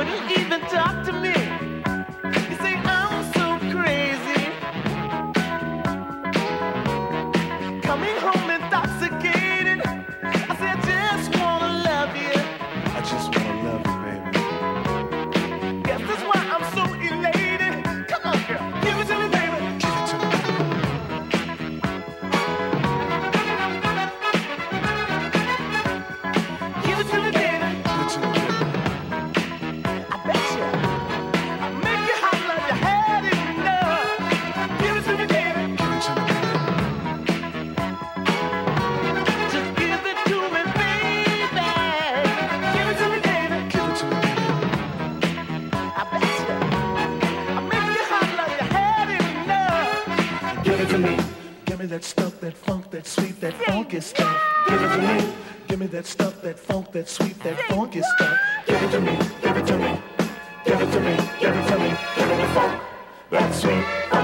wouldn't even talk to me. You say I'm so crazy. Coming home. that stuff, that funk, that sweet, that funk is stuff. Give it to me. Give me that stuff, that funk, that sweet, that funk is stuff. Give it to me. Give it to me. Give it to me. Give it to me. Give me the funk, that sweet.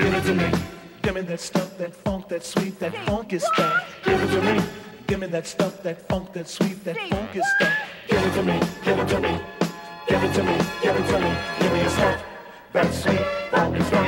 Give it to me. Give me that stuff, that funk, that sweet, that funky stuff. Give it to me. Give me that stuff, that funk, that sweet, that funky stuff. Give it to me. Give it to me. Give it to me. Give it to me. Give me your stuff, that sweet, funky stuff.